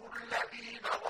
الَّذِينَ